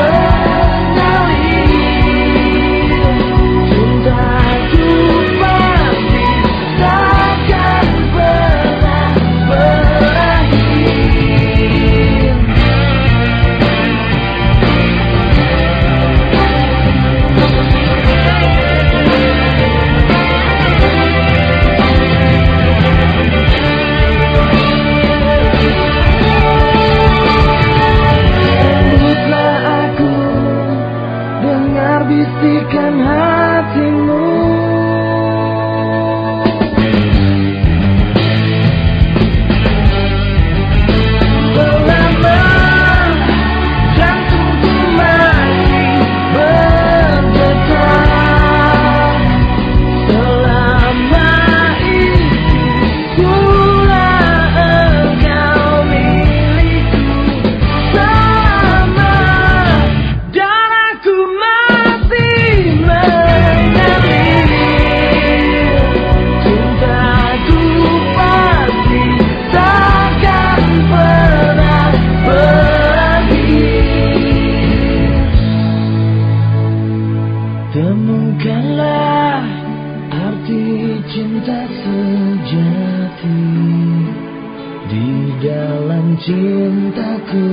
love. pastikan hati Bukanlah arti cinta sejati Di dalam cintaku.